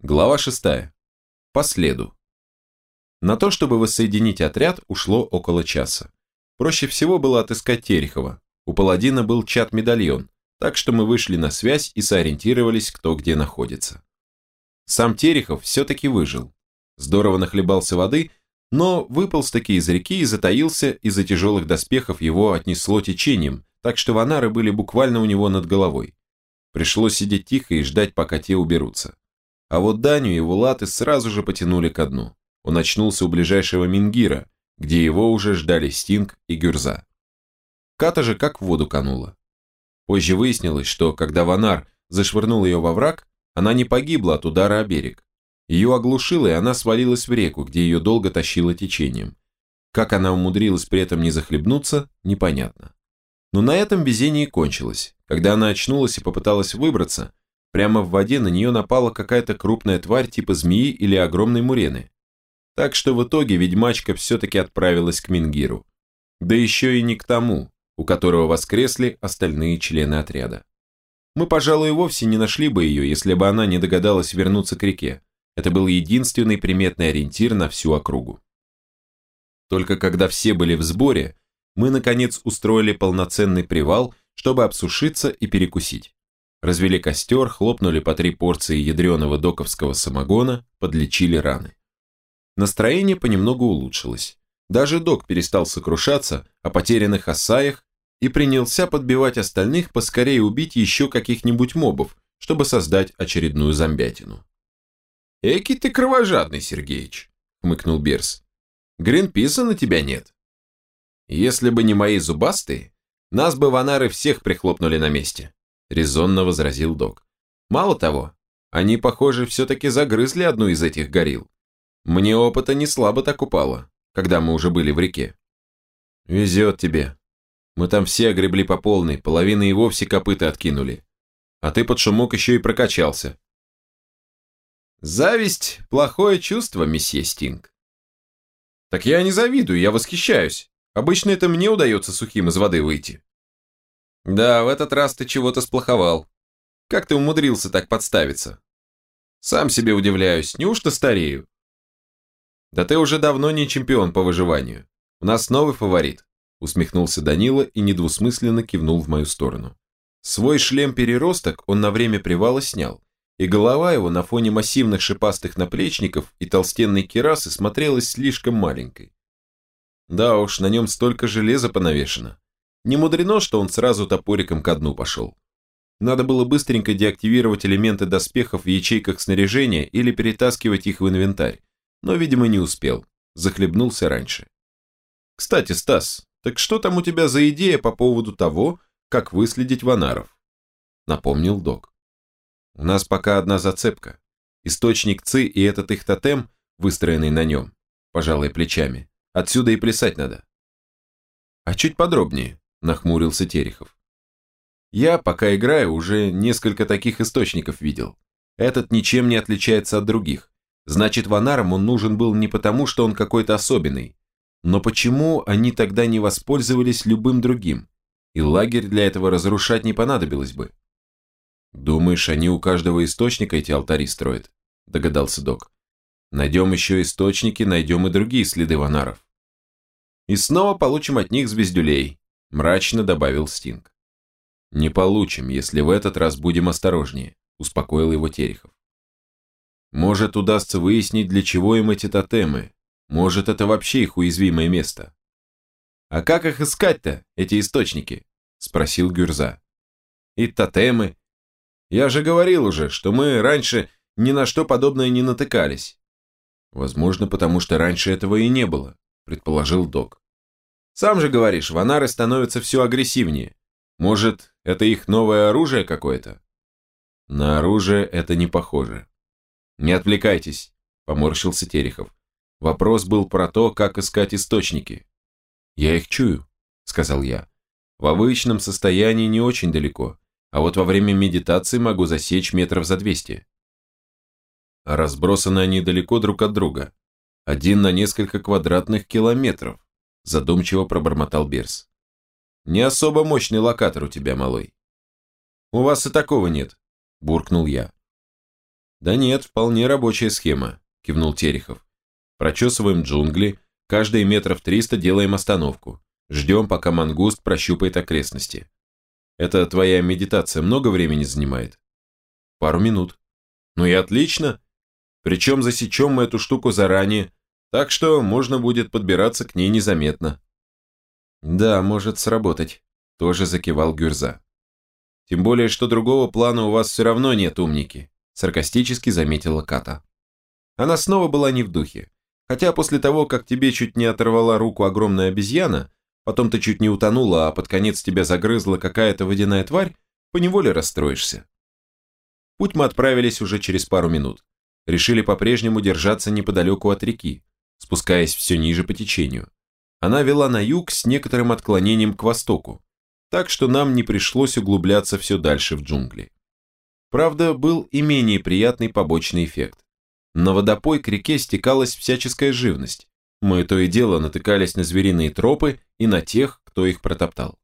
Глава 6. По следу. На то, чтобы воссоединить отряд, ушло около часа. Проще всего было отыскать Терехова. У паладина был чат-медальон, так что мы вышли на связь и сориентировались, кто где находится. Сам Терехов все-таки выжил. Здорово нахлебался воды, но выполз-таки из реки и затаился, из-за тяжелых доспехов его отнесло течением, так что ванары были буквально у него над головой. Пришлось сидеть тихо и ждать, пока те уберутся. А вот Даню и Вулаты сразу же потянули ко дну. Он очнулся у ближайшего Мингира, где его уже ждали Стинг и Гюрза. Ката же как в воду канула. Позже выяснилось, что когда Ванар зашвырнул ее во враг, она не погибла от удара о берег. Ее оглушило, и она свалилась в реку, где ее долго тащило течением. Как она умудрилась при этом не захлебнуться, непонятно. Но на этом везение кончилось. Когда она очнулась и попыталась выбраться, Прямо в воде на нее напала какая-то крупная тварь типа змеи или огромной мурены. Так что в итоге ведьмачка все-таки отправилась к Мингиру. Да еще и не к тому, у которого воскресли остальные члены отряда. Мы, пожалуй, вовсе не нашли бы ее, если бы она не догадалась вернуться к реке. Это был единственный приметный ориентир на всю округу. Только когда все были в сборе, мы, наконец, устроили полноценный привал, чтобы обсушиться и перекусить. Развели костер, хлопнули по три порции ядреного доковского самогона, подлечили раны. Настроение понемногу улучшилось. Даже док перестал сокрушаться о потерянных осаях и принялся подбивать остальных поскорее убить еще каких-нибудь мобов, чтобы создать очередную зомбятину. «Эки ты кровожадный, Сергеич», — хмыкнул Берс. «Гринписа на тебя нет. Если бы не мои зубастые, нас бы ванары всех прихлопнули на месте резонно возразил док. Мало того, они, похоже, все-таки загрызли одну из этих горил. Мне опыта не слабо так упало, когда мы уже были в реке. Везет тебе. Мы там все огребли по полной, половина и вовсе копыта откинули. А ты под шумок еще и прокачался. Зависть – плохое чувство, месье Стинг. Так я не завидую, я восхищаюсь. Обычно это мне удается сухим из воды выйти. Да, в этот раз ты чего-то сплоховал. Как ты умудрился так подставиться? Сам себе удивляюсь, неужто старею? Да ты уже давно не чемпион по выживанию. У нас новый фаворит. Усмехнулся Данила и недвусмысленно кивнул в мою сторону. Свой шлем-переросток он на время привала снял, и голова его на фоне массивных шипастых наплечников и толстенной кирасы смотрелась слишком маленькой. Да уж, на нем столько железа понавешено. Не мудрено, что он сразу топориком ко дну пошел. Надо было быстренько деактивировать элементы доспехов в ячейках снаряжения или перетаскивать их в инвентарь, но, видимо, не успел, захлебнулся раньше. Кстати, Стас, так что там у тебя за идея по поводу того, как выследить ванаров? Напомнил док. У нас пока одна зацепка. Источник ЦИ и этот их тотем, выстроенный на нем, пожалуй, плечами. Отсюда и плясать надо. А чуть подробнее, нахмурился Терехов. Я, пока играю, уже несколько таких источников видел. Этот ничем не отличается от других. Значит, ванарам он нужен был не потому, что он какой-то особенный. Но почему они тогда не воспользовались любым другим? И лагерь для этого разрушать не понадобилось бы. Думаешь, они у каждого источника эти алтари строят? Догадался док. Найдем еще источники, найдем и другие следы ванаров. И снова получим от них звездюлей, мрачно добавил Стинг. «Не получим, если в этот раз будем осторожнее», успокоил его Терехов. «Может, удастся выяснить, для чего им эти тотемы. Может, это вообще их уязвимое место». «А как их искать-то, эти источники?» спросил Гюрза. «И тотемы. Я же говорил уже, что мы раньше ни на что подобное не натыкались». «Возможно, потому что раньше этого и не было», предположил док. Сам же говоришь, ванары становятся все агрессивнее. Может, это их новое оружие какое-то? На оружие это не похоже. Не отвлекайтесь, поморщился Терехов. Вопрос был про то, как искать источники. Я их чую, сказал я. В обычном состоянии не очень далеко, а вот во время медитации могу засечь метров за 200. А разбросаны они далеко друг от друга. Один на несколько квадратных километров задумчиво пробормотал Берс. Не особо мощный локатор у тебя, малой. У вас и такого нет, буркнул я. Да нет, вполне рабочая схема, кивнул Терехов. Прочесываем джунгли, каждые метров триста делаем остановку. Ждем, пока мангуст прощупает окрестности. Это твоя медитация много времени занимает? Пару минут. Ну и отлично. Причем засечем мы эту штуку заранее, так что можно будет подбираться к ней незаметно. Да, может сработать, тоже закивал Гюрза. Тем более, что другого плана у вас все равно нет, умники, саркастически заметила Ката. Она снова была не в духе. Хотя после того, как тебе чуть не оторвала руку огромная обезьяна, потом ты чуть не утонула, а под конец тебя загрызла какая-то водяная тварь, поневоле расстроишься. Путь мы отправились уже через пару минут. Решили по-прежнему держаться неподалеку от реки, спускаясь все ниже по течению. Она вела на юг с некоторым отклонением к востоку, так что нам не пришлось углубляться все дальше в джунгли. Правда, был и менее приятный побочный эффект. На водопой к реке стекалась всяческая живность. Мы то и дело натыкались на звериные тропы и на тех, кто их протоптал.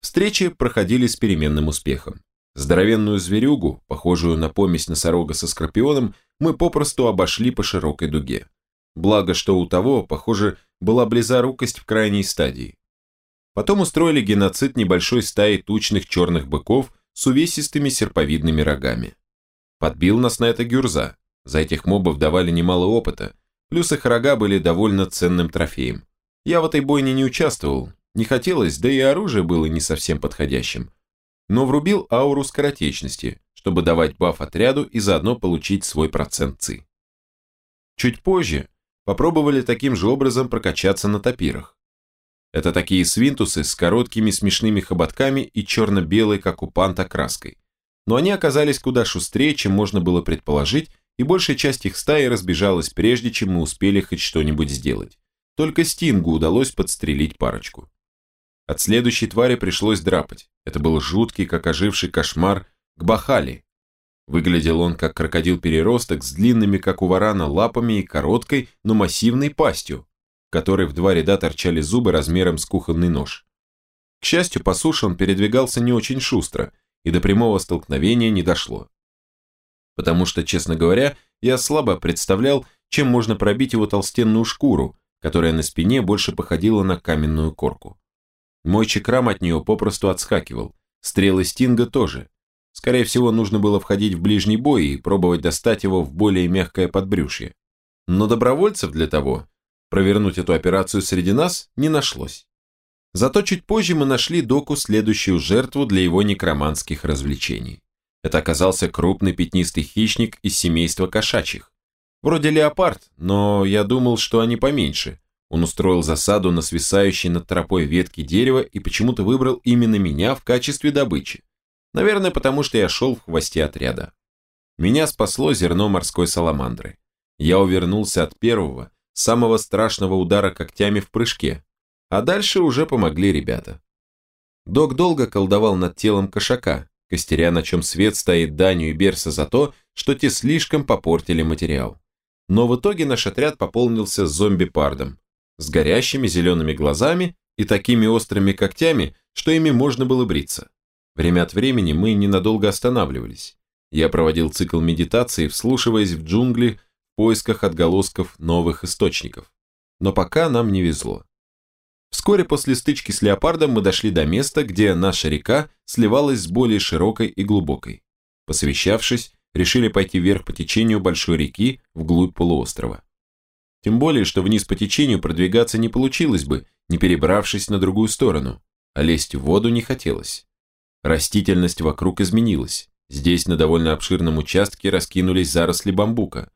Встречи проходили с переменным успехом. Здоровенную зверюгу, похожую на помесь носорога со скорпионом, мы попросту обошли по широкой дуге. Благо, что у того, похоже, была близорукость в крайней стадии. Потом устроили геноцид небольшой стаи тучных черных быков с увесистыми серповидными рогами. Подбил нас на это Гюрза. За этих мобов давали немало опыта, плюс их рога были довольно ценным трофеем. Я в этой бойне не участвовал, не хотелось, да и оружие было не совсем подходящим но врубил ауру скоротечности, чтобы давать баф отряду и заодно получить свой процент ЦИ. Чуть позже попробовали таким же образом прокачаться на топирах. Это такие свинтусы с короткими смешными хоботками и черно-белой, как у панта, краской. Но они оказались куда шустрее, чем можно было предположить, и большая часть их стаи разбежалась прежде, чем мы успели хоть что-нибудь сделать. Только Стингу удалось подстрелить парочку. От следующей твари пришлось драпать. Это был жуткий, как оживший кошмар, Гбахали. Выглядел он как крокодил-переросток с длинными, как у варана, лапами и короткой, но массивной пастью, в которой в два ряда торчали зубы размером с кухонный нож. К счастью, по суше он передвигался не очень шустро, и до прямого столкновения не дошло. Потому что, честно говоря, я слабо представлял, чем можно пробить его толстенную шкуру, которая на спине больше походила на каменную корку. Мой чекрам от нее попросту отскакивал. Стрелы Стинга тоже. Скорее всего, нужно было входить в ближний бой и пробовать достать его в более мягкое подбрюшье. Но добровольцев для того, провернуть эту операцию среди нас, не нашлось. Зато чуть позже мы нашли доку следующую жертву для его некроманских развлечений. Это оказался крупный пятнистый хищник из семейства кошачьих. Вроде леопард, но я думал, что они поменьше, он устроил засаду на свисающей над тропой ветки дерева и почему-то выбрал именно меня в качестве добычи. Наверное, потому что я шел в хвосте отряда. Меня спасло зерно морской саламандры. Я увернулся от первого, самого страшного удара когтями в прыжке, а дальше уже помогли ребята. Док долго колдовал над телом кошака, костеря, на чем свет стоит Даню и Берса за то, что те слишком попортили материал. Но в итоге наш отряд пополнился зомби-пардом, с горящими зелеными глазами и такими острыми когтями, что ими можно было бриться. Время от времени мы ненадолго останавливались. Я проводил цикл медитации, вслушиваясь в джунгли в поисках отголосков новых источников. Но пока нам не везло. Вскоре после стычки с леопардом мы дошли до места, где наша река сливалась с более широкой и глубокой. Посовещавшись, решили пойти вверх по течению большой реки вглубь полуострова. Тем более, что вниз по течению продвигаться не получилось бы, не перебравшись на другую сторону, а лезть в воду не хотелось. Растительность вокруг изменилась. Здесь на довольно обширном участке раскинулись заросли бамбука.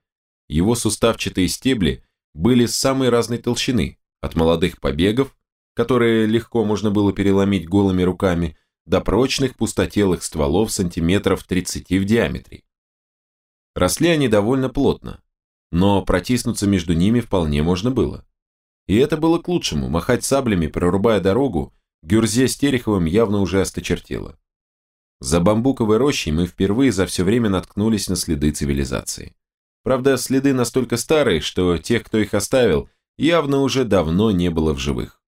Его суставчатые стебли были самой разной толщины, от молодых побегов, которые легко можно было переломить голыми руками, до прочных пустотелых стволов сантиметров 30 в диаметре. Росли они довольно плотно, но протиснуться между ними вполне можно было. И это было к лучшему, махать саблями, прорубая дорогу, Гюрзе с Тереховым явно уже осточертело. За бамбуковой рощей мы впервые за все время наткнулись на следы цивилизации. Правда, следы настолько старые, что тех, кто их оставил, явно уже давно не было в живых.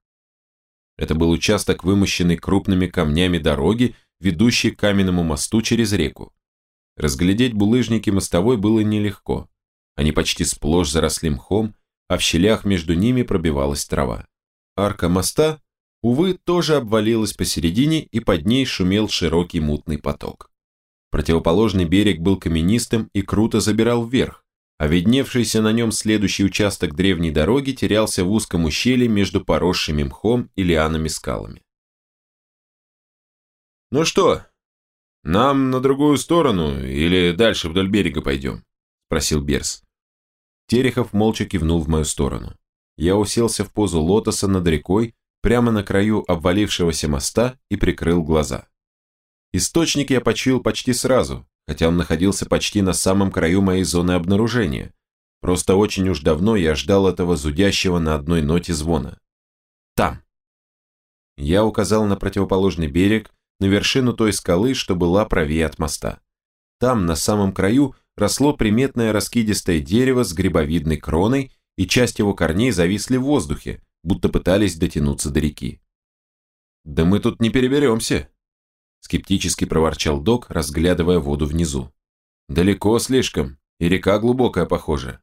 Это был участок, вымощенный крупными камнями дороги, ведущей к каменному мосту через реку. Разглядеть булыжники мостовой было нелегко. Они почти сплошь заросли мхом, а в щелях между ними пробивалась трава. Арка моста, увы, тоже обвалилась посередине, и под ней шумел широкий мутный поток. Противоположный берег был каменистым и круто забирал вверх, а видневшийся на нем следующий участок древней дороги терялся в узком ущелье между поросшими мхом и лианами скалами. «Ну что, нам на другую сторону или дальше вдоль берега пойдем?» – спросил Берс. Терехов молча кивнул в мою сторону. Я уселся в позу лотоса над рекой, прямо на краю обвалившегося моста и прикрыл глаза. Источник я почуял почти сразу, хотя он находился почти на самом краю моей зоны обнаружения. Просто очень уж давно я ждал этого зудящего на одной ноте звона. Там. Я указал на противоположный берег, на вершину той скалы, что была правее от моста. Там, на самом краю, росло приметное раскидистое дерево с грибовидной кроной, и часть его корней зависли в воздухе, будто пытались дотянуться до реки. «Да мы тут не переберемся», – скептически проворчал док, разглядывая воду внизу. «Далеко слишком, и река глубокая, похоже».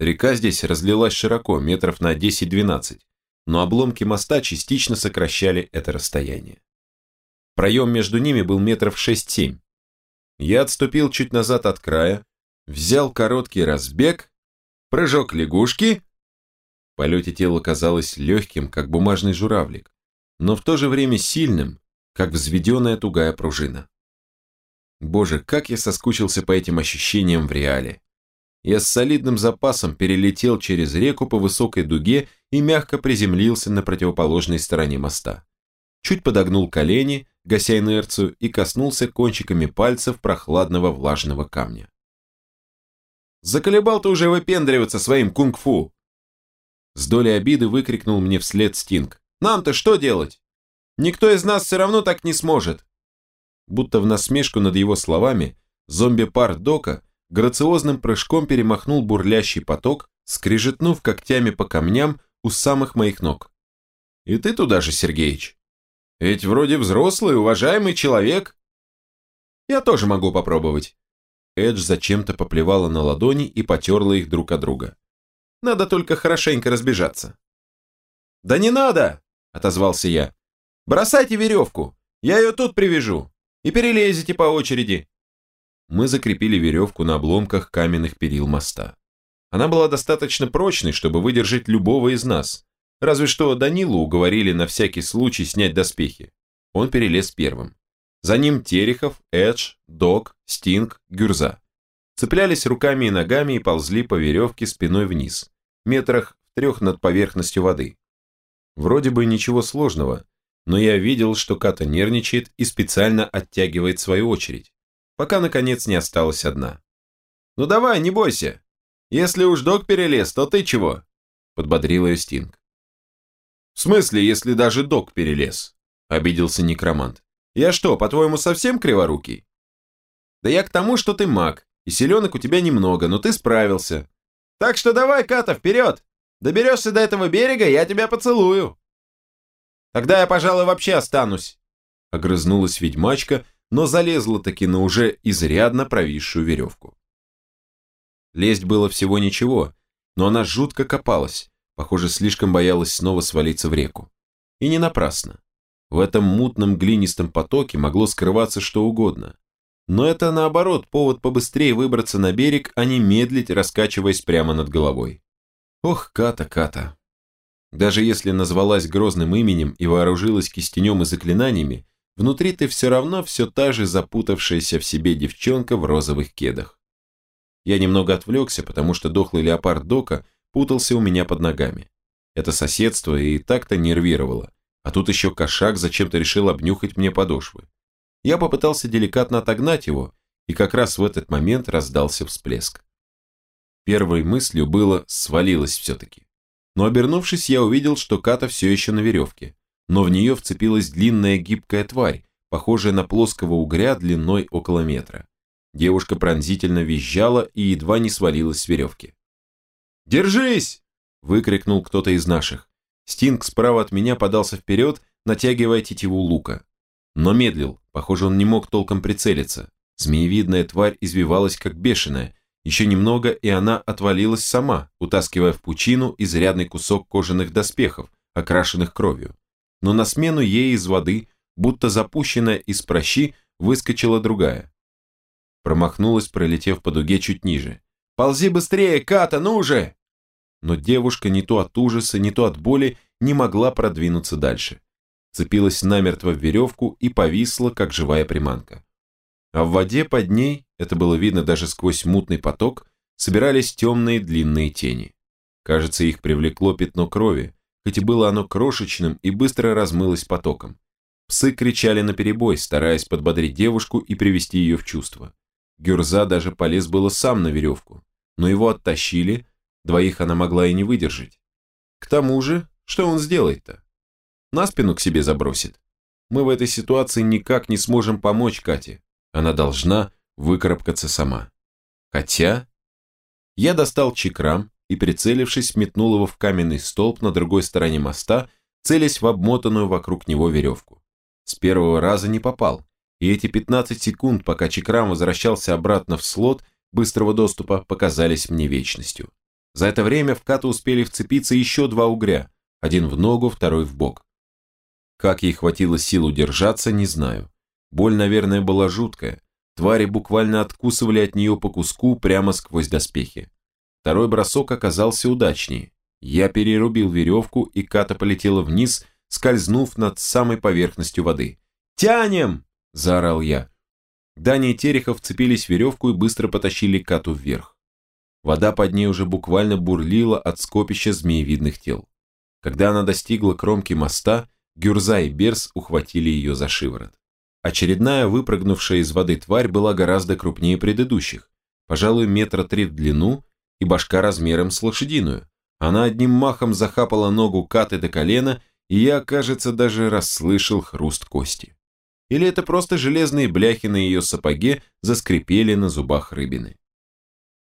Река здесь разлилась широко, метров на 10-12, но обломки моста частично сокращали это расстояние. Проем между ними был метров 6-7, я отступил чуть назад от края, взял короткий разбег, прыжок лягушки. Полете тело казалось легким, как бумажный журавлик, но в то же время сильным, как взведенная тугая пружина. Боже, как я соскучился по этим ощущениям в реале. Я с солидным запасом перелетел через реку по высокой дуге и мягко приземлился на противоположной стороне моста. Чуть подогнул колени, гася инерцию, и коснулся кончиками пальцев прохладного влажного камня. «Заколебал ты уже выпендриваться своим кунг-фу!» С долей обиды выкрикнул мне вслед Стинг. «Нам-то что делать? Никто из нас все равно так не сможет!» Будто в насмешку над его словами, зомби-пар Дока грациозным прыжком перемахнул бурлящий поток, скрижетнув когтями по камням у самых моих ног. «И ты туда же, Сергеич?» Ведь вроде взрослый, уважаемый человек. Я тоже могу попробовать. Эдж зачем-то поплевала на ладони и потерла их друг от друга. Надо только хорошенько разбежаться. Да не надо, отозвался я. Бросайте веревку, я ее тут привяжу. И перелезете по очереди. Мы закрепили веревку на обломках каменных перил моста. Она была достаточно прочной, чтобы выдержать любого из нас, Разве что Данилу уговорили на всякий случай снять доспехи. Он перелез первым. За ним Терехов, Эдж, Док, Стинг, Гюрза. Цеплялись руками и ногами и ползли по веревке спиной вниз, метрах в трех над поверхностью воды. Вроде бы ничего сложного, но я видел, что Ката нервничает и специально оттягивает свою очередь, пока наконец не осталась одна. «Ну давай, не бойся. Если уж Док перелез, то ты чего?» подбодрил ее Стинг. «В смысле, если даже док перелез?» – обиделся некромант. «Я что, по-твоему, совсем криворукий?» «Да я к тому, что ты маг, и селенок у тебя немного, но ты справился. Так что давай, Ката, вперед! Доберешься до этого берега, я тебя поцелую!» «Тогда я, пожалуй, вообще останусь!» – огрызнулась ведьмачка, но залезла таки на уже изрядно провисшую веревку. Лезть было всего ничего, но она жутко копалась, Похоже, слишком боялась снова свалиться в реку. И не напрасно. В этом мутном глинистом потоке могло скрываться что угодно. Но это, наоборот, повод побыстрее выбраться на берег, а не медлить, раскачиваясь прямо над головой. Ох, Ката, Ката. Даже если назвалась грозным именем и вооружилась кистенем и заклинаниями, внутри ты все равно все та же запутавшаяся в себе девчонка в розовых кедах. Я немного отвлекся, потому что дохлый леопард Дока – путался у меня под ногами. Это соседство и так-то нервировало, а тут еще кошак зачем-то решил обнюхать мне подошвы. Я попытался деликатно отогнать его, и как раз в этот момент раздался всплеск. Первой мыслью было «свалилось все-таки». Но обернувшись, я увидел, что Ката все еще на веревке, но в нее вцепилась длинная гибкая тварь, похожая на плоского угря длиной около метра. Девушка пронзительно визжала и едва не свалилась с веревки. «Держись!» – выкрикнул кто-то из наших. Стинг справа от меня подался вперед, натягивая тетиву лука. Но медлил, похоже, он не мог толком прицелиться. Змеевидная тварь извивалась как бешеная, еще немного, и она отвалилась сама, утаскивая в пучину изрядный кусок кожаных доспехов, окрашенных кровью. Но на смену ей из воды, будто запущенная из прощи, выскочила другая. Промахнулась, пролетев по дуге чуть ниже. «Ползи быстрее, Ката, ну же!» Но девушка не то от ужаса, не то от боли не могла продвинуться дальше. Цепилась намертво в веревку и повисла, как живая приманка. А в воде под ней, это было видно даже сквозь мутный поток, собирались темные длинные тени. Кажется, их привлекло пятно крови, хоть и было оно крошечным и быстро размылось потоком. Псы кричали наперебой, стараясь подбодрить девушку и привести ее в чувство. Гюрза даже полез было сам на веревку, но его оттащили, двоих она могла и не выдержать. К тому же, что он сделает-то? На спину к себе забросит. Мы в этой ситуации никак не сможем помочь Кате. Она должна выкарабкаться сама. Хотя... Я достал чекрам и, прицелившись, метнул его в каменный столб на другой стороне моста, целясь в обмотанную вокруг него веревку. С первого раза не попал, и эти 15 секунд, пока чекрам возвращался обратно в слот быстрого доступа, показались мне вечностью. За это время в кату успели вцепиться еще два угря, один в ногу, второй в бок. Как ей хватило сил удержаться, не знаю. Боль, наверное, была жуткая. Твари буквально откусывали от нее по куску прямо сквозь доспехи. Второй бросок оказался удачнее. Я перерубил веревку, и ката полетела вниз, скользнув над самой поверхностью воды. «Тянем!» – заорал я. Дани и Терехов вцепились в веревку и быстро потащили кату вверх. Вода под ней уже буквально бурлила от скопища змеевидных тел. Когда она достигла кромки моста, Гюрза и Берс ухватили ее за шиворот. Очередная выпрыгнувшая из воды тварь была гораздо крупнее предыдущих, пожалуй, метра три в длину и башка размером с лошадиную. Она одним махом захапала ногу Каты до колена, и я, кажется, даже расслышал хруст кости. Или это просто железные бляхи на ее сапоге заскрипели на зубах рыбины.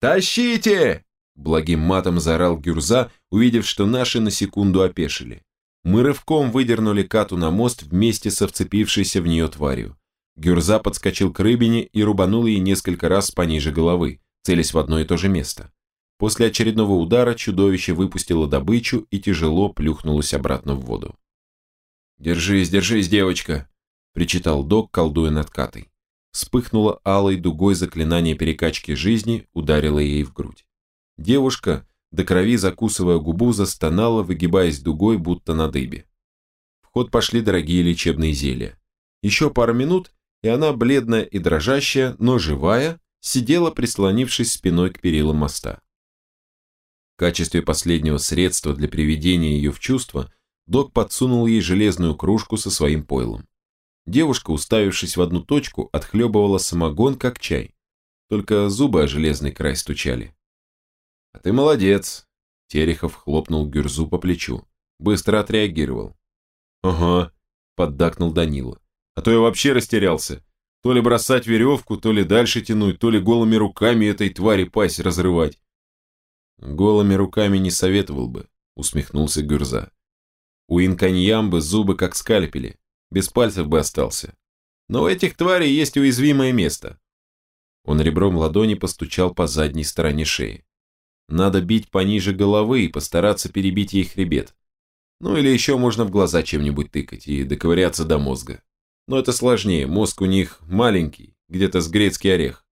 «Тащите!» – благим матом заорал Гюрза, увидев, что наши на секунду опешили. Мы рывком выдернули Кату на мост вместе со вцепившейся в нее тварью. Гюрза подскочил к рыбине и рубанул ей несколько раз пониже головы, целясь в одно и то же место. После очередного удара чудовище выпустило добычу и тяжело плюхнулось обратно в воду. «Держись, держись, девочка!» – причитал док, колдуя над Катой. Вспыхнуло алой дугой заклинание перекачки жизни, ударило ей в грудь. Девушка, до крови закусывая губу, застонала, выгибаясь дугой, будто на дыбе. В ход пошли дорогие лечебные зелья. Еще пару минут, и она, бледная и дрожащая, но живая, сидела, прислонившись спиной к перилам моста. В качестве последнего средства для приведения ее в чувство, док подсунул ей железную кружку со своим пойлом. Девушка, уставившись в одну точку, отхлебывала самогон, как чай. Только зубы о железный край стучали. «А ты молодец!» Терехов хлопнул Гюрзу по плечу. Быстро отреагировал. «Ага», — поддакнул Данила. «А то я вообще растерялся. То ли бросать веревку, то ли дальше тянуть, то ли голыми руками этой твари пасть разрывать». «Голыми руками не советовал бы», — усмехнулся Гюрза. «У инканьямбы зубы как скальпели, без пальцев бы остался. Но у этих тварей есть уязвимое место». Он ребром ладони постучал по задней стороне шеи. Надо бить пониже головы и постараться перебить ей хребет. Ну или еще можно в глаза чем-нибудь тыкать и доковыряться до мозга. Но это сложнее, мозг у них маленький, где-то с грецкий орех.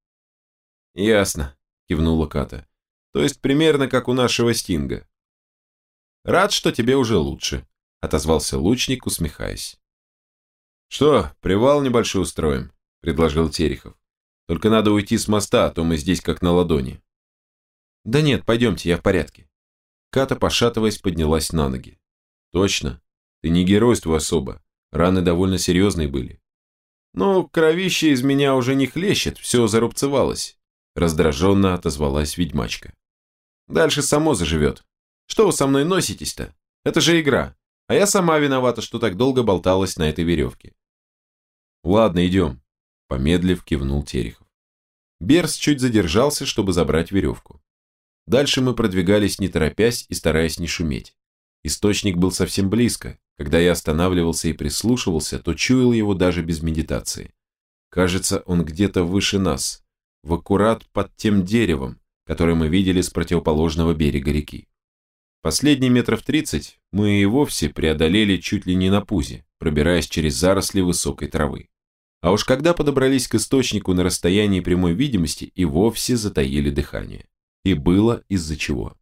Ясно, кивнула Ката. То есть примерно как у нашего Стинга. Рад, что тебе уже лучше, отозвался лучник, усмехаясь. Что, привал небольшой устроим, предложил Терехов. Только надо уйти с моста, а то мы здесь как на ладони. «Да нет, пойдемте, я в порядке». Ката, пошатываясь, поднялась на ноги. «Точно. Ты не геройствуй особо. Раны довольно серьезные были». «Ну, кровище из меня уже не хлещет, все зарубцевалось», раздраженно отозвалась ведьмачка. «Дальше само заживет. Что вы со мной носитесь-то? Это же игра, а я сама виновата, что так долго болталась на этой веревке». «Ладно, идем», помедлив кивнул Терехов. Берс чуть задержался, чтобы забрать веревку. Дальше мы продвигались не торопясь и стараясь не шуметь. Источник был совсем близко. Когда я останавливался и прислушивался, то чуял его даже без медитации. Кажется, он где-то выше нас, в аккурат под тем деревом, которое мы видели с противоположного берега реки. Последние метров тридцать мы и вовсе преодолели чуть ли не на пузе, пробираясь через заросли высокой травы. А уж когда подобрались к источнику на расстоянии прямой видимости и вовсе затаили дыхание. И было из-за чего.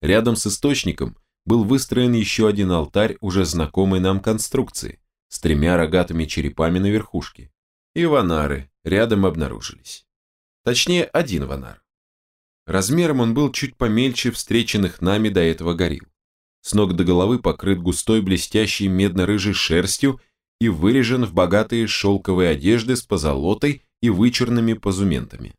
Рядом с источником был выстроен еще один алтарь уже знакомой нам конструкции, с тремя рогатыми черепами на верхушке. И ванары рядом обнаружились. Точнее, один ванар. Размером он был чуть помельче встреченных нами до этого горил. С ног до головы покрыт густой блестящей медно-рыжей шерстью и вырежен в богатые шелковые одежды с позолотой и вычурными позументами.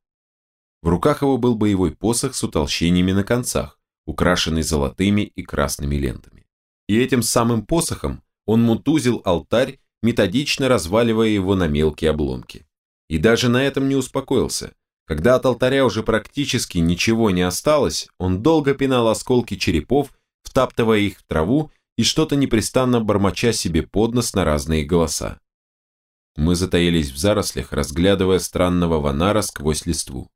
В руках его был боевой посох с утолщениями на концах, украшенный золотыми и красными лентами. И этим самым посохом он мутузил алтарь, методично разваливая его на мелкие обломки. И даже на этом не успокоился. Когда от алтаря уже практически ничего не осталось, он долго пинал осколки черепов, втаптывая их в траву и что-то непрестанно бормоча себе под нос на разные голоса. Мы затаились в зарослях, разглядывая странного ванара сквозь листву.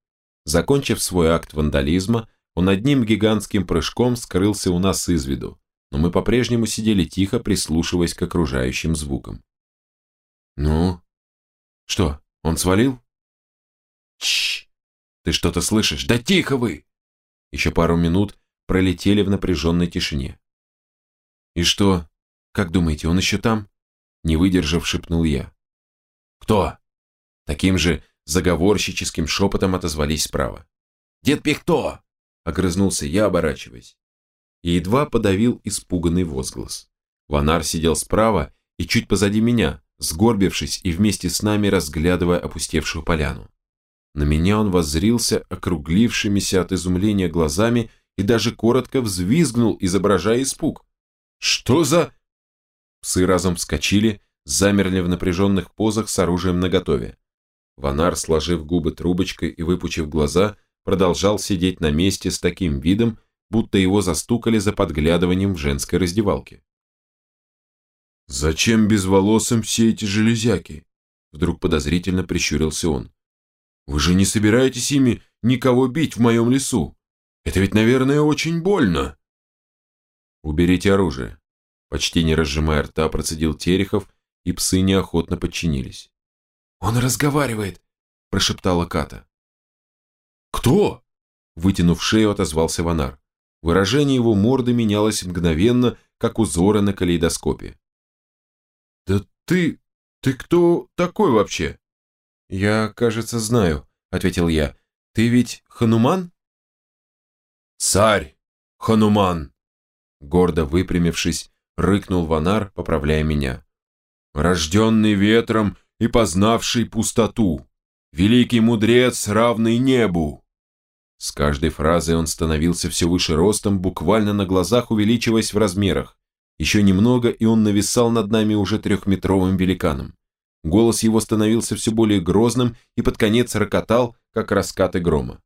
Закончив свой акт вандализма, он одним гигантским прыжком скрылся у нас из виду, но мы по-прежнему сидели тихо, прислушиваясь к окружающим звукам. «Ну? Что, он свалил?» «Чш! Ты что-то слышишь? Да тихо вы!» Еще пару минут пролетели в напряженной тишине. «И что? Как думаете, он еще там?» Не выдержав, шепнул я. «Кто?» Таким же заговорщическим шепотом отозвались справа. «Дед Пихто! огрызнулся я, оборачиваясь. И едва подавил испуганный возглас. Ванар сидел справа и чуть позади меня, сгорбившись и вместе с нами разглядывая опустевшую поляну. На меня он воззрился округлившимися от изумления глазами и даже коротко взвизгнул, изображая испуг. «Что за...» Псы разом вскочили, замерли в напряженных позах с оружием наготове. Ванар, сложив губы трубочкой и выпучив глаза, продолжал сидеть на месте с таким видом, будто его застукали за подглядыванием в женской раздевалке. «Зачем безволосым все эти железяки?» Вдруг подозрительно прищурился он. «Вы же не собираетесь ими никого бить в моем лесу? Это ведь, наверное, очень больно!» «Уберите оружие!» Почти не разжимая рта, процедил Терехов, и псы неохотно подчинились. «Он разговаривает!» – прошептала Ката. «Кто?» Вытянув шею, отозвался Ванар. Выражение его морды менялось мгновенно, как узоры на калейдоскопе. «Да ты... ты кто такой вообще?» «Я, кажется, знаю», — ответил я. «Ты ведь Хануман?» «Царь! Хануман!» Гордо выпрямившись, рыкнул Ванар, поправляя меня. «Рожденный ветром и познавший пустоту, великий мудрец, равный небу!» С каждой фразой он становился все выше ростом, буквально на глазах увеличиваясь в размерах. Еще немного, и он нависал над нами уже трехметровым великаном. Голос его становился все более грозным и под конец рокотал, как раскаты грома.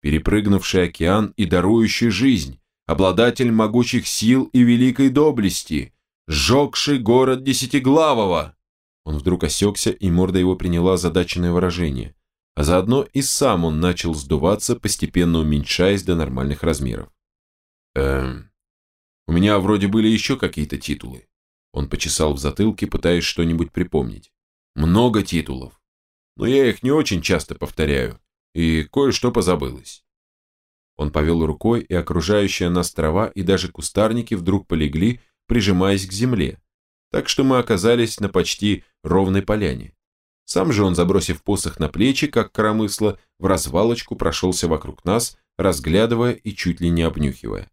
Перепрыгнувший океан и дарующий жизнь, обладатель могучих сил и великой доблести, сжегший город Десятиглавого. Он вдруг осекся, и морда его приняла задаченное выражение а заодно и сам он начал сдуваться, постепенно уменьшаясь до нормальных размеров. Эм, у меня вроде были еще какие-то титулы. Он почесал в затылке, пытаясь что-нибудь припомнить. Много титулов. Но я их не очень часто повторяю, и кое-что позабылось. Он повел рукой, и окружающая нас трава и даже кустарники вдруг полегли, прижимаясь к земле, так что мы оказались на почти ровной поляне. Сам же он, забросив посох на плечи, как коромысло, в развалочку прошелся вокруг нас, разглядывая и чуть ли не обнюхивая.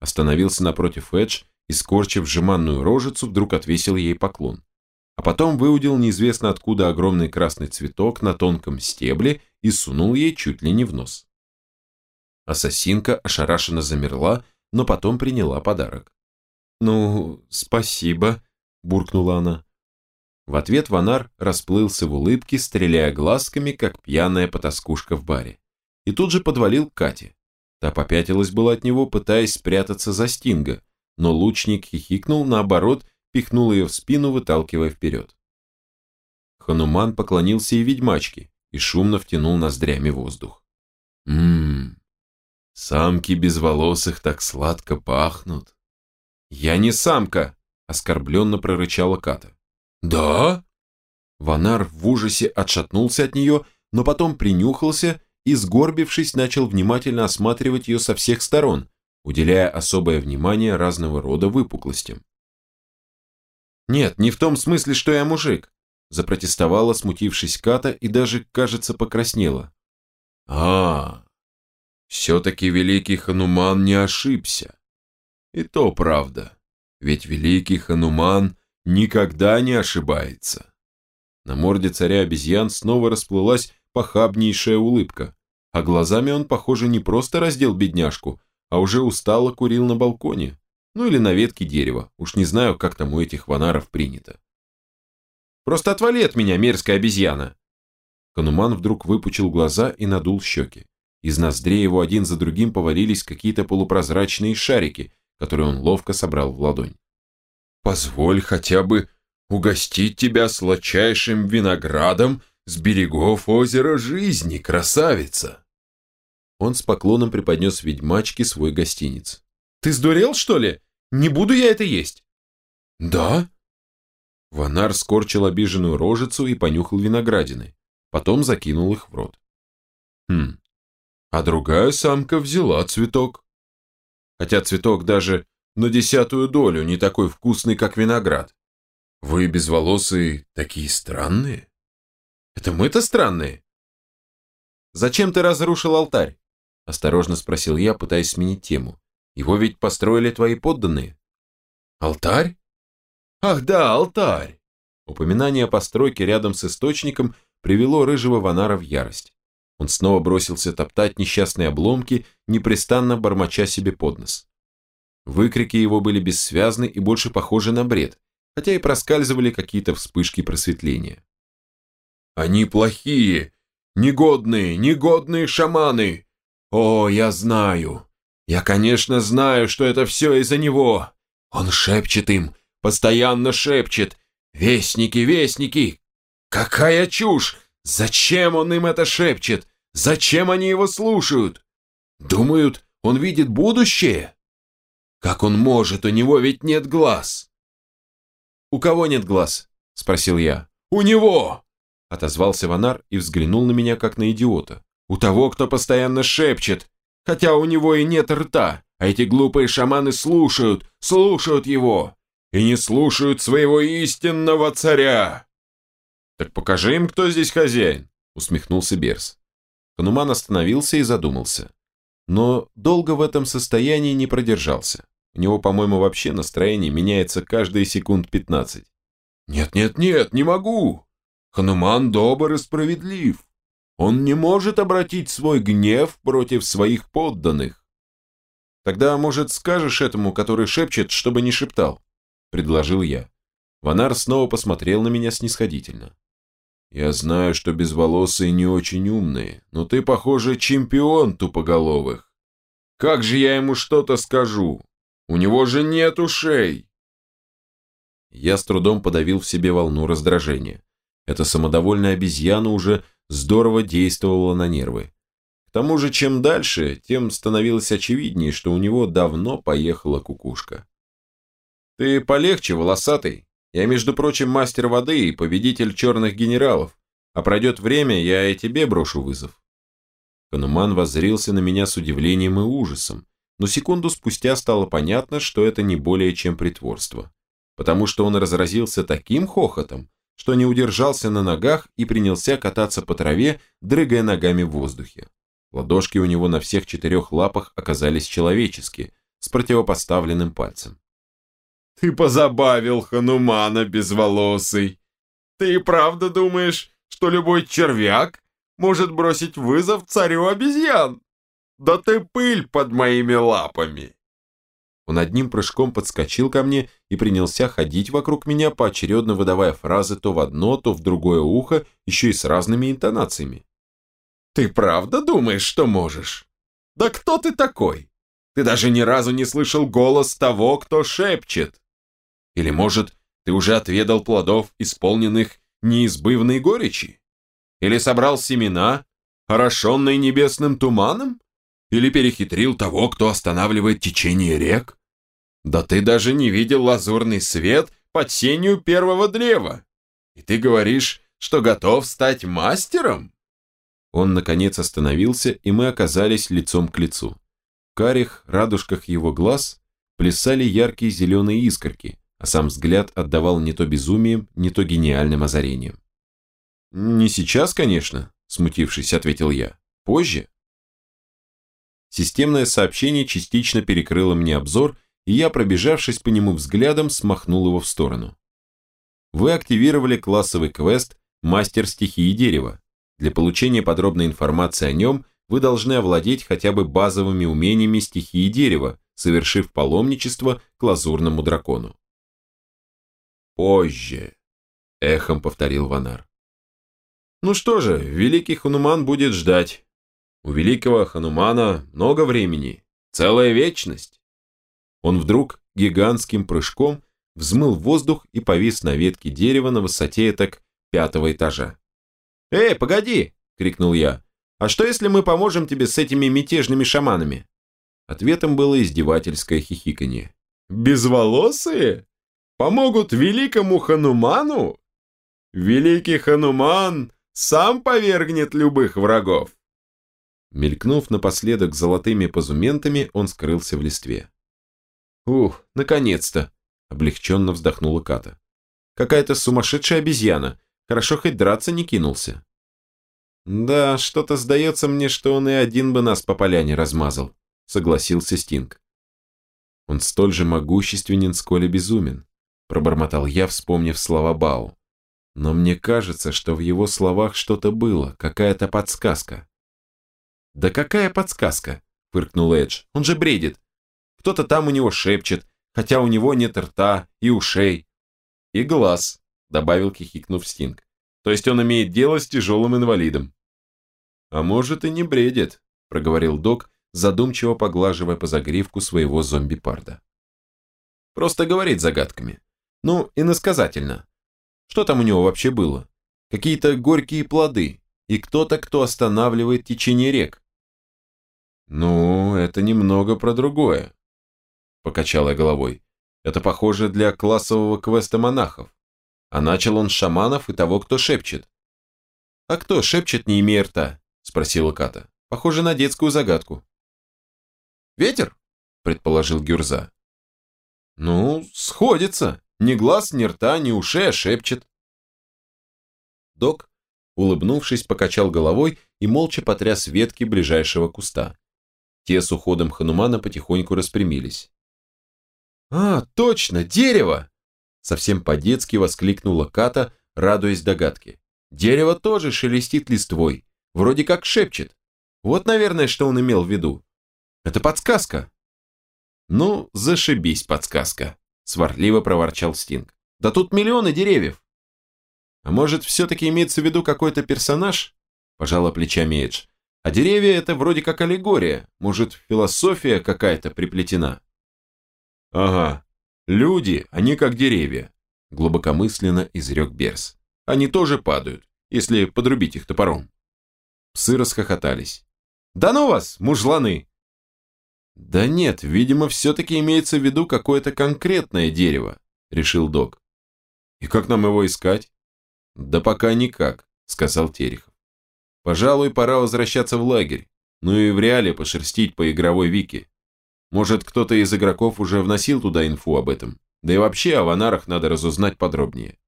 Остановился напротив Эдж и, скорчив жеманную рожицу, вдруг отвесил ей поклон. А потом выудил неизвестно откуда огромный красный цветок на тонком стебле и сунул ей чуть ли не в нос. Ассасинка ошарашенно замерла, но потом приняла подарок. «Ну, спасибо», – буркнула она. В ответ Ванар расплылся в улыбке, стреляя глазками, как пьяная потаскушка в баре. И тут же подвалил к Кате. Та попятилась была от него, пытаясь спрятаться за Стинга, но лучник хихикнул, наоборот, пихнул ее в спину, выталкивая вперед. Хануман поклонился и ведьмачке и шумно втянул ноздрями воздух. Ммм, самки безволосых так сладко пахнут. Я не самка, оскорбленно прорычала Ката. Да? Ванар в ужасе отшатнулся от нее, но потом принюхался и, сгорбившись, начал внимательно осматривать ее со всех сторон, уделяя особое внимание разного рода выпуклостям. «Нет, не в том смысле, что я мужик», запротестовала, смутившись Ката и даже, кажется, покраснела. а все-таки великий Хануман не ошибся. И то правда, ведь великий Хануман никогда не ошибается». На морде царя обезьян снова расплылась похабнейшая улыбка, а глазами он, похоже, не просто раздел бедняжку, а уже устало курил на балконе, ну или на ветке дерева, уж не знаю, как там у этих ванаров принято. «Просто отвали от меня, мерзкая обезьяна!» Кануман вдруг выпучил глаза и надул щеки. Из ноздрей его один за другим повалились какие-то полупрозрачные шарики, которые он ловко собрал в ладонь. «Позволь хотя бы угостить тебя сладчайшим виноградом с берегов озера жизни, красавица!» Он с поклоном преподнес ведьмачке свой гостиниц. «Ты сдурел, что ли? Не буду я это есть!» «Да?» Ванар скорчил обиженную рожицу и понюхал виноградины, потом закинул их в рот. «Хм, а другая самка взяла цветок. Хотя цветок даже на десятую долю не такой вкусный, как виноград. Вы, безволосые, такие странные. Это мы-то странные. Зачем ты разрушил алтарь? Осторожно спросил я, пытаясь сменить тему. Его ведь построили твои подданные. Алтарь? Ах да, алтарь. Упоминание о постройке рядом с источником привело рыжего Ванара в ярость. Он снова бросился топтать несчастные обломки, непрестанно бормоча себе под нос. Выкрики его были бессвязны и больше похожи на бред, хотя и проскальзывали какие-то вспышки просветления. «Они плохие, негодные, негодные шаманы! О, я знаю! Я, конечно, знаю, что это все из-за него! Он шепчет им, постоянно шепчет! Вестники, вестники! Какая чушь! Зачем он им это шепчет? Зачем они его слушают? Думают, он видит будущее? Как он может, у него ведь нет глаз!» «У кого нет глаз?» – спросил я. «У него!» – отозвался Ванар и взглянул на меня, как на идиота. «У того, кто постоянно шепчет, хотя у него и нет рта, а эти глупые шаманы слушают, слушают его, и не слушают своего истинного царя!» «Так покажи им, кто здесь хозяин!» – усмехнулся Берс. Хануман остановился и задумался. Но долго в этом состоянии не продержался. У него, по-моему, вообще настроение меняется каждые секунд 15. «Нет-нет-нет, не могу! Хануман добр и справедлив. Он не может обратить свой гнев против своих подданных». «Тогда, может, скажешь этому, который шепчет, чтобы не шептал?» – предложил я. Ванар снова посмотрел на меня снисходительно. «Я знаю, что безволосые не очень умные, но ты, похоже, чемпион тупоголовых. Как же я ему что-то скажу? У него же нет ушей!» Я с трудом подавил в себе волну раздражения. Эта самодовольная обезьяна уже здорово действовала на нервы. К тому же, чем дальше, тем становилось очевиднее, что у него давно поехала кукушка. «Ты полегче, волосатый. Я, между прочим, мастер воды и победитель черных генералов. А пройдет время, я и тебе брошу вызов». Кануман воззрился на меня с удивлением и ужасом, но секунду спустя стало понятно, что это не более чем притворство. Потому что он разразился таким хохотом, что не удержался на ногах и принялся кататься по траве, дрыгая ногами в воздухе. Ладошки у него на всех четырех лапах оказались человеческие, с противопоставленным пальцем. «Ты позабавил Ханумана, безволосый! Ты и правда думаешь, что любой червяк может бросить вызов царю обезьян?» Да ты пыль под моими лапами!» Он одним прыжком подскочил ко мне и принялся ходить вокруг меня, поочередно выдавая фразы то в одно, то в другое ухо, еще и с разными интонациями. «Ты правда думаешь, что можешь? Да кто ты такой? Ты даже ни разу не слышал голос того, кто шепчет. Или, может, ты уже отведал плодов, исполненных неизбывной горечи? Или собрал семена, орошенные небесным туманом? Или перехитрил того, кто останавливает течение рек? Да ты даже не видел лазурный свет под сенью первого древа. И ты говоришь, что готов стать мастером? Он, наконец, остановился, и мы оказались лицом к лицу. В карих радужках его глаз плясали яркие зеленые искорки, а сам взгляд отдавал не то безумием, не то гениальным озарением. «Не сейчас, конечно», – смутившись, ответил я. «Позже». Системное сообщение частично перекрыло мне обзор, и я, пробежавшись по нему взглядом, смахнул его в сторону. Вы активировали классовый квест «Мастер стихии дерева». Для получения подробной информации о нем вы должны овладеть хотя бы базовыми умениями стихии дерева, совершив паломничество к лазурному дракону. «Позже», – эхом повторил Ванар. «Ну что же, великий Хануман будет ждать. У великого Ханумана много времени, целая вечность». Он вдруг гигантским прыжком взмыл воздух и повис на ветке дерева на высоте так пятого этажа. «Эй, погоди!» – крикнул я. «А что, если мы поможем тебе с этими мятежными шаманами?» Ответом было издевательское хихиканье. «Безволосые? Помогут великому Хануману? Великий Хануман сам повергнет любых врагов!» Мелькнув напоследок золотыми позументами, он скрылся в листве. «Ух, наконец-то!» – облегченно вздохнула Ката. «Какая-то сумасшедшая обезьяна. Хорошо хоть драться не кинулся». «Да, что-то сдается мне, что он и один бы нас по поляне размазал», – согласился Стинг. «Он столь же могущественен, сколь и безумен», – пробормотал я, вспомнив слова Бау. «Но мне кажется, что в его словах что-то было, какая-то подсказка». «Да какая подсказка?» – фыркнул Эдж. «Он же бредит. Кто-то там у него шепчет, хотя у него нет рта и ушей. И глаз, добавил кихикнув Стинг. То есть он имеет дело с тяжелым инвалидом. А может и не бредит, проговорил док, задумчиво поглаживая по загривку своего зомби-парда. Просто говорит загадками. Ну, иносказательно. Что там у него вообще было? Какие-то горькие плоды. И кто-то, кто останавливает течение рек. Ну, это немного про другое покачал я головой. Это похоже для классового квеста монахов. А начал он с шаманов и того, кто шепчет. А кто шепчет, не имея рта? Спросила Ката. Похоже на детскую загадку. Ветер? Предположил Гюрза. Ну, сходится. Ни глаз, ни рта, ни ушей, а шепчет. Док, улыбнувшись, покачал головой и молча потряс ветки ближайшего куста. Те с уходом Ханумана потихоньку распрямились. «А, точно, дерево!» Совсем по-детски воскликнула Ката, радуясь догадке. «Дерево тоже шелестит листвой, вроде как шепчет. Вот, наверное, что он имел в виду. Это подсказка». «Ну, зашибись, подсказка», — сварливо проворчал Стинг. «Да тут миллионы деревьев». «А может, все-таки имеется в виду какой-то персонаж?» – пожала плечами Эдж. «А деревья – это вроде как аллегория, может, философия какая-то приплетена». «Ага, люди, они как деревья», – глубокомысленно изрек Берс. «Они тоже падают, если подрубить их топором». Псы расхохотались. «Да ну вас, мужланы!» «Да нет, видимо, все-таки имеется в виду какое-то конкретное дерево», – решил док. «И как нам его искать?» «Да пока никак», – сказал Терехов. «Пожалуй, пора возвращаться в лагерь, ну и в реале пошерстить по игровой вики. Может, кто-то из игроков уже вносил туда инфу об этом. Да и вообще о ванарах надо разузнать подробнее.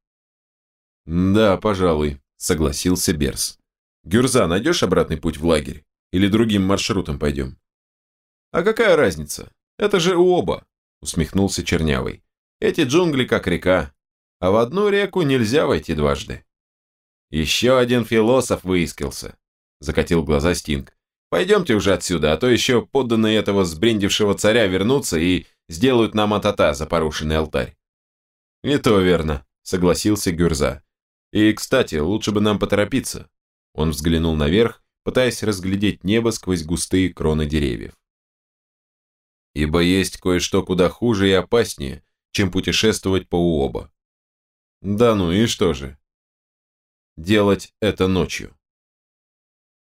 Да, пожалуй, согласился Берс. Гюрза, найдешь обратный путь в лагерь? Или другим маршрутом пойдем? А какая разница? Это же оба, усмехнулся Чернявый. Эти джунгли как река, а в одну реку нельзя войти дважды. Еще один философ выискался, закатил глаза Стинг. Пойдемте уже отсюда, а то еще подданные этого сбрендившего царя вернутся и сделают нам атата за порушенный алтарь. И то верно, согласился Гюрза. И, кстати, лучше бы нам поторопиться. Он взглянул наверх, пытаясь разглядеть небо сквозь густые кроны деревьев. Ибо есть кое-что куда хуже и опаснее, чем путешествовать по Уоба. Да ну и что же? делать это ночью.